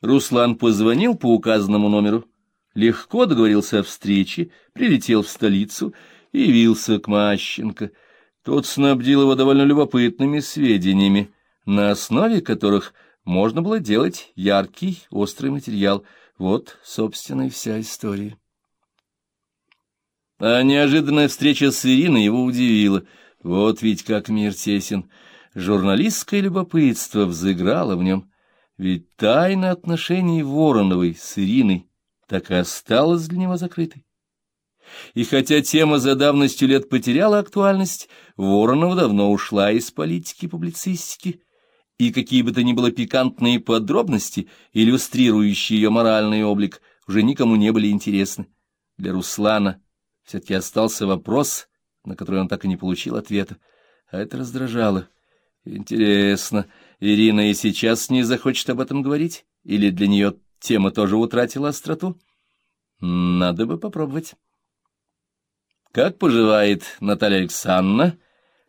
Руслан позвонил по указанному номеру, легко договорился о встрече, прилетел в столицу и явился к Мащенко. Тот снабдил его довольно любопытными сведениями, на основе которых можно было делать яркий, острый материал. Вот, собственно, и вся история. А неожиданная встреча с Ириной его удивила. Вот ведь как мир тесен. Журналистское любопытство взыграло в нем. Ведь тайна отношений Вороновой с Ириной так и осталась для него закрытой. И хотя тема за давностью лет потеряла актуальность, Воронова давно ушла из политики и публицистики, и какие бы то ни было пикантные подробности, иллюстрирующие ее моральный облик, уже никому не были интересны. Для Руслана все-таки остался вопрос, на который он так и не получил ответа, а это раздражало. Интересно, Ирина и сейчас не захочет об этом говорить? Или для нее тема тоже утратила остроту? Надо бы попробовать. «Как поживает Наталья Александровна?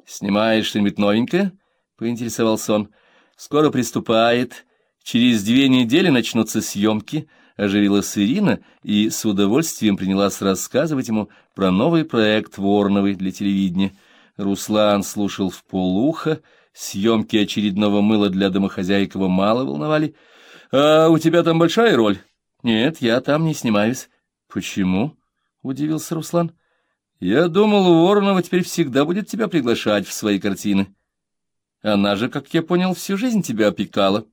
Снимает что-нибудь новенькое?» — поинтересовался он. «Скоро приступает. Через две недели начнутся съемки» оживилась Ирина и с удовольствием принялась рассказывать ему про новый проект Ворновой для телевидения. Руслан слушал в полуха, съемки очередного мыла для домохозяек его мало волновали. — А у тебя там большая роль? — Нет, я там не снимаюсь. — Почему? — удивился Руслан. — Я думал, Воронова теперь всегда будет тебя приглашать в свои картины. Она же, как я понял, всю жизнь тебя опекала.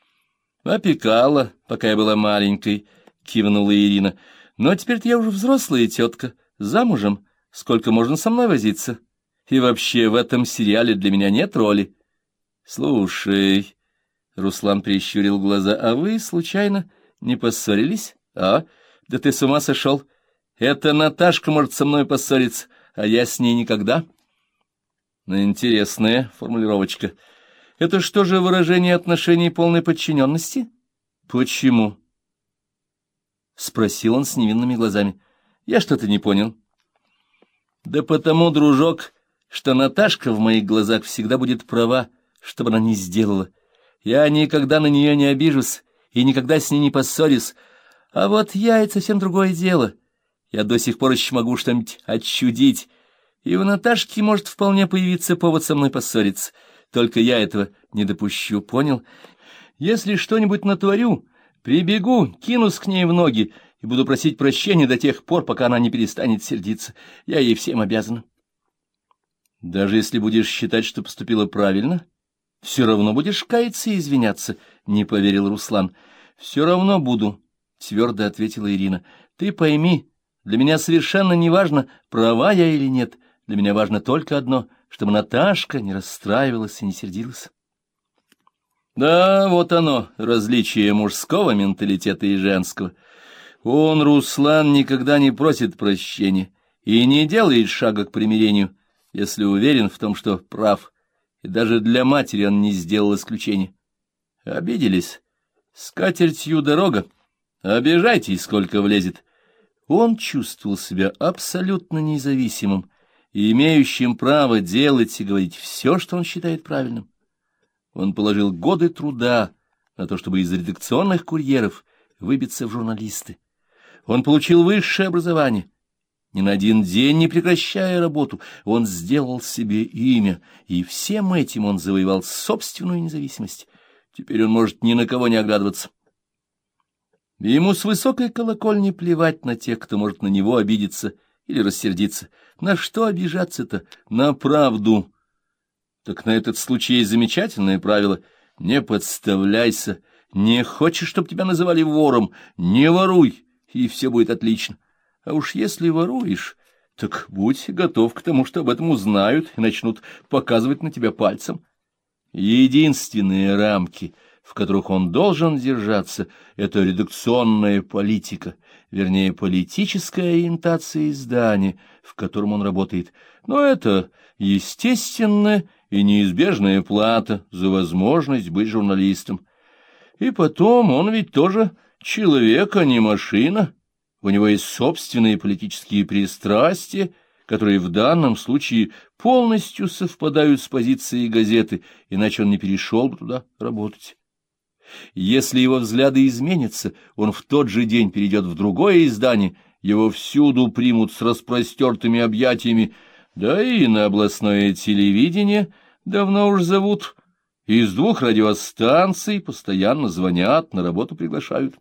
— Опекала, пока я была маленькой, — кивнула Ирина. Но теперь-то я уже взрослая тетка, замужем. Сколько можно со мной возиться? И вообще в этом сериале для меня нет роли. Слушай, — Руслан прищурил глаза, — а вы, случайно, не поссорились? А? Да ты с ума сошел. Это Наташка может со мной поссориться, а я с ней никогда. Интересная формулировочка. — это что же выражение отношений полной подчиненности? Почему? Спросил он с невинными глазами. Я что-то не понял. Да потому, дружок, что Наташка в моих глазах всегда будет права, что бы она ни сделала. Я никогда на нее не обижусь и никогда с ней не поссорюсь. А вот я — это совсем другое дело. Я до сих пор еще могу что-нибудь отчудить, и у Наташки может вполне появиться повод со мной поссориться. Только я этого не допущу, понял? Если что-нибудь натворю, прибегу, кинусь к ней в ноги и буду просить прощения до тех пор, пока она не перестанет сердиться. Я ей всем обязан. Даже если будешь считать, что поступила правильно, все равно будешь каяться и извиняться, — не поверил Руслан. — Все равно буду, — твердо ответила Ирина. — Ты пойми, для меня совершенно не важно, права я или нет. Для меня важно только одно — чтобы Наташка не расстраивалась и не сердилась. Да, вот оно, различие мужского менталитета и женского. Он, Руслан, никогда не просит прощения и не делает шага к примирению, если уверен в том, что прав, и даже для матери он не сделал исключения. Обиделись. С катертью дорога. Обижайте, сколько влезет. Он чувствовал себя абсолютно независимым, и имеющим право делать и говорить все, что он считает правильным. Он положил годы труда на то, чтобы из редакционных курьеров выбиться в журналисты. Он получил высшее образование. Ни на один день не прекращая работу, он сделал себе имя, и всем этим он завоевал собственную независимость. Теперь он может ни на кого не оглядываться. Ему с высокой колокольни плевать на тех, кто может на него обидеться или рассердиться. На что обижаться-то? На правду. Так на этот случай есть замечательное правило. Не подставляйся. Не хочешь, чтобы тебя называли вором? Не воруй, и все будет отлично. А уж если воруешь, так будь готов к тому, что об этом узнают и начнут показывать на тебя пальцем. Единственные рамки — в которых он должен держаться, это редакционная политика, вернее, политическая ориентация издания, в котором он работает. Но это естественная и неизбежная плата за возможность быть журналистом. И потом он ведь тоже человек, а не машина. У него есть собственные политические пристрастия, которые в данном случае полностью совпадают с позицией газеты, иначе он не перешел бы туда работать. Если его взгляды изменятся, он в тот же день перейдет в другое издание, его всюду примут с распростертыми объятиями, да и на областное телевидение давно уж зовут, из двух радиостанций постоянно звонят, на работу приглашают.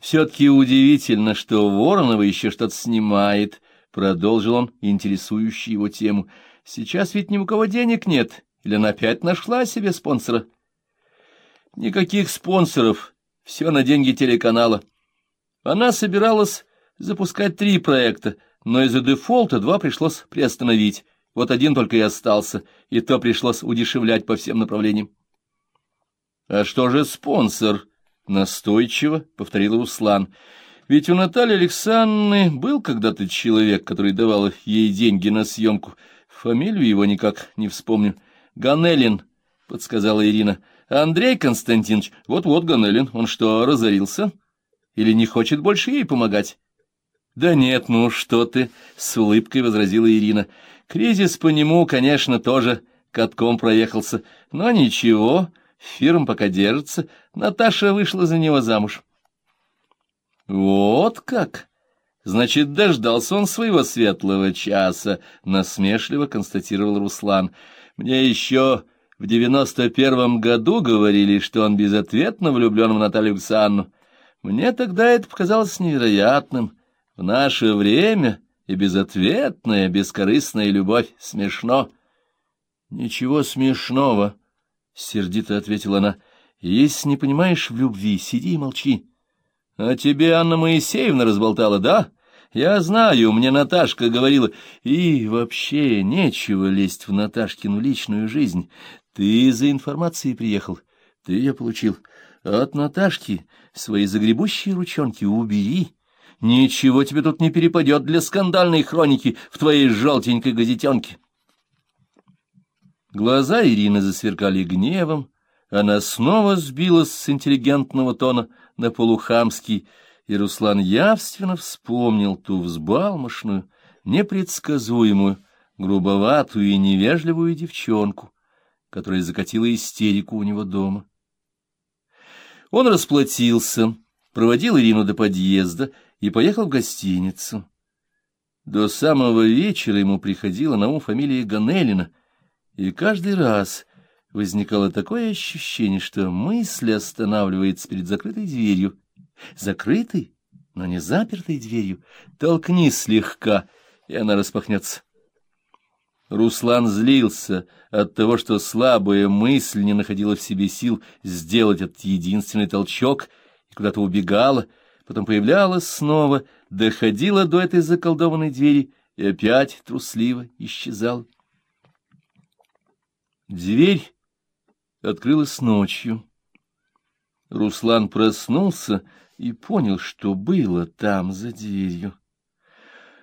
Все-таки удивительно, что Воронова еще что-то снимает, — продолжил он интересующую его тему. Сейчас ведь ни у кого денег нет, или она опять нашла себе спонсора? Никаких спонсоров, все на деньги телеканала. Она собиралась запускать три проекта, но из-за дефолта два пришлось приостановить. Вот один только и остался, и то пришлось удешевлять по всем направлениям. — А что же спонсор? —— настойчиво повторил Руслан. «Ведь у Натальи Александровны был когда-то человек, который давал ей деньги на съемку. Фамилию его никак не вспомню. Ганелин», — подсказала Ирина. «Андрей Константинович, вот-вот Ганелин. Он что, разорился? Или не хочет больше ей помогать?» «Да нет, ну что ты!» — с улыбкой возразила Ирина. «Кризис по нему, конечно, тоже катком проехался. Но ничего, Фирм пока держится. Наташа вышла за него замуж. Вот как! Значит, дождался он своего светлого часа, насмешливо констатировал Руслан. Мне еще в девяносто первом году говорили, что он безответно влюблен в Наталью Александровну. Мне тогда это показалось невероятным. В наше время и безответная, бескорыстная любовь смешно. Ничего смешного, — сердито ответила она. — Если не понимаешь в любви, сиди и молчи. — А тебе Анна Моисеевна разболтала, да? Я знаю, мне Наташка говорила. И вообще нечего лезть в Наташкину личную жизнь. Ты за информацией приехал, ты ее получил. от Наташки свои загребущие ручонки убери. Ничего тебе тут не перепадет для скандальной хроники в твоей желтенькой газетенке. — Глаза Ирины засверкали гневом, она снова сбилась с интеллигентного тона на полухамский, и Руслан явственно вспомнил ту взбалмошную, непредсказуемую, грубоватую и невежливую девчонку, которая закатила истерику у него дома. Он расплатился, проводил Ирину до подъезда и поехал в гостиницу. До самого вечера ему приходила на ум фамилия Ганелина — и каждый раз возникало такое ощущение, что мысль останавливается перед закрытой дверью. Закрытой, но не запертой дверью. Толкни слегка, и она распахнется. Руслан злился от того, что слабая мысль не находила в себе сил сделать этот единственный толчок и куда-то убегала, потом появлялась снова, доходила до этой заколдованной двери и опять трусливо исчезала. Дверь открылась ночью. Руслан проснулся и понял, что было там за дверью.